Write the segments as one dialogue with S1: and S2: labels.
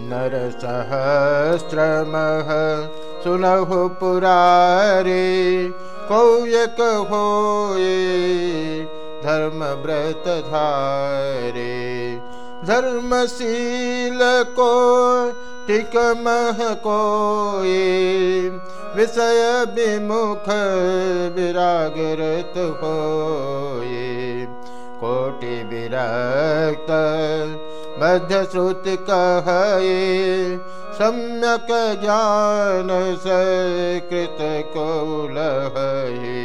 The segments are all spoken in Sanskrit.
S1: नर सहस्रमह सुनहु पुरारे, कौयक हो धर्म व्रत धारे। धर्मशील को टिक मह को विषय विमुख विरागरत होए कोटि विरक्त मध्यश्रुत कहे, सम्यक ज्ञान सकृत कौलहे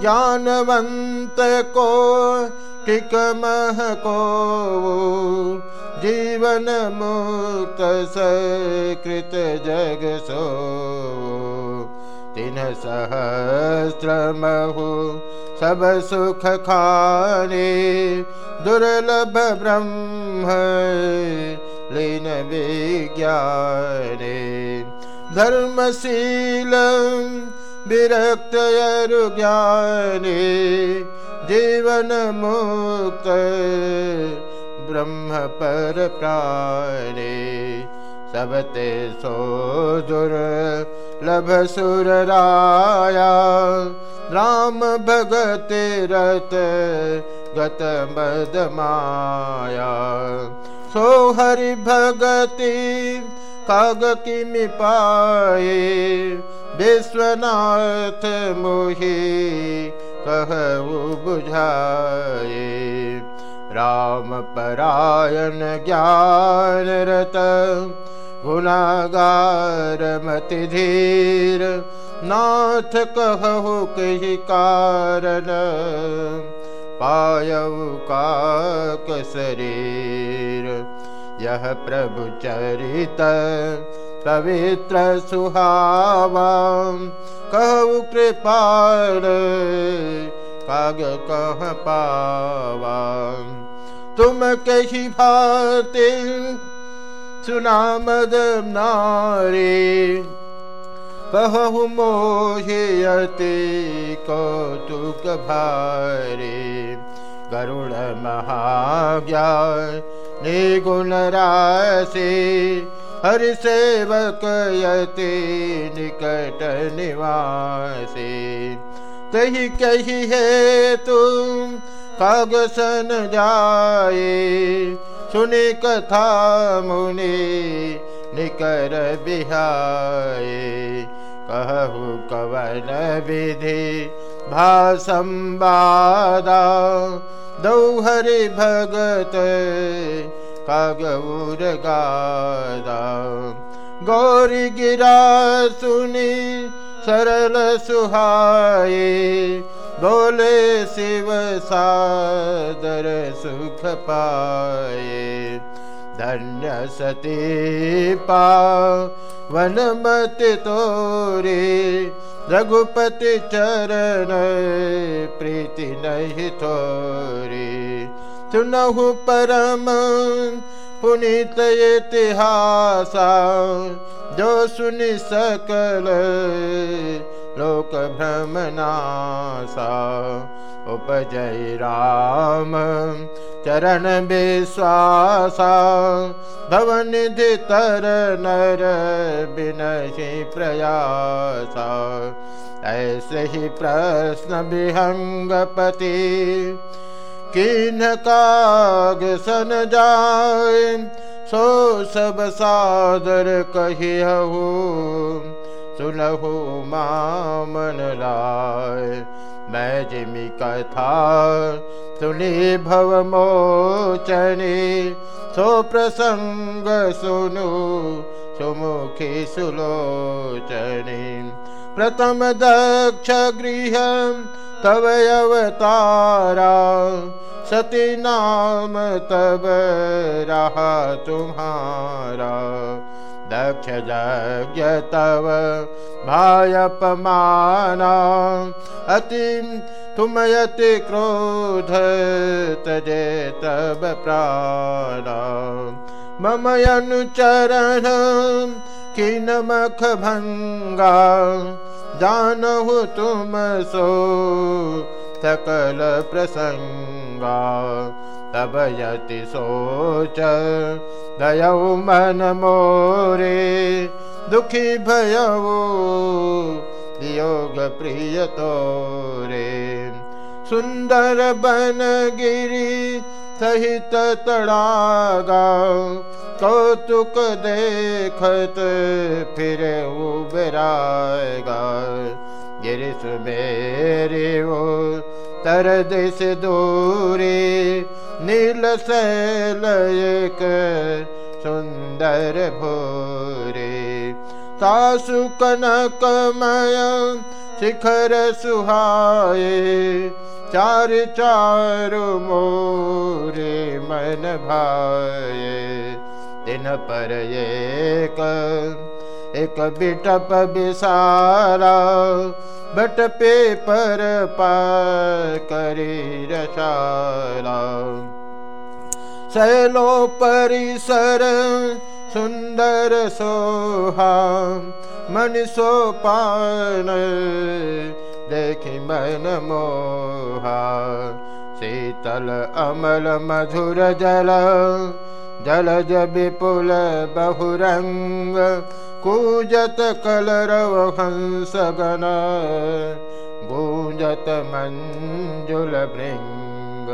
S1: ज्ञानवन्त को टिकमह को, जीवन मुक्त सकृत जग सो। तिन सहस्रमहु सब सुख खाने दुर्लभ ब्रह्म लीन विज्ञाने। धर्मशील विरक्त ज्ञाने जीवन प्राणे सबते सो दुर्लभ सुर राया राम भगते रत गत मद माया। सो हरि भगति काग किमि पाए विश्वनाथ मोहि कहु परायण ज्ञान रत गुनागार मति धीर, नाथ कहु कही कारण पायऊ काक शरीर। यह प्रभु चरित, पवित्र सुहावा, कहु कृपाल, काग कह पावा। तुम कही भाते सुनामद नारे कहु मोहयते कौतुक भारे। करुण महाज्ञा निगुण राशि, हरि सेवक यति निकट निवासी। तही कही है तुम, कागसन जाए सुनी कथा मुनि निकर बिहाए कहु कवन विधि भासंवादा? दौहरि भगत कागौर गादा। गौरी गिरा सुनी सरल सुहाए बोले शिव सादर सुख पाए। धन्य सती पा वनमति तोरे। रघुपति चरण प्रीति नहीं थोरे सुनहु परम पुनित इतिहासा। जो सुनि सकल लोक भ्रमनासा उपजय राम, चरण विश्वासा। भवनिधि तर नर बिनहि प्रयासा। ऐसे ही प्रश्न विहंगपति, किन काग सन जाय सो सब सादर कहिहु सुनहु मामन लाय। मैं जिमि कथा सुनी, भव मोचनी। सो प्रसंग सुनु, सुमुखी सुलोचनी। प्रथम दक्ष गृह, तव अवतारा। सती नाम तब रहा तुम्हारा। दक्ष यज्ञ तव भायपमाना। अति तुम यति क्रोध तजे तब प्राण। मम अनुचरण किन मख भंगा जानहु तुम सो सकल प्रसंगा तब यति सोच दयौ मन मोरे दुखी भयऊ योग प्रिय तोरे। सुन्दर बन गिरी सहित तड़ागा कौतुक देखत फिर उबराएगा। गिरिश मेरे वो तर दिश दूरी नील शैलयक सुंदर भोरे सासु कनकमय शिखर सुहाए चार चार मोरे मन भाए दिन पर एक एक बिटप बिसारा बट पा करी रसारा। सैलो परिसर सुंदर सोहा मन सोपान देखि मन मोहा। शीतल अमल मधुर जल जलज विपुल बहुरंग कूजत कलरव हंसगन गूंजत मंजुल भृंग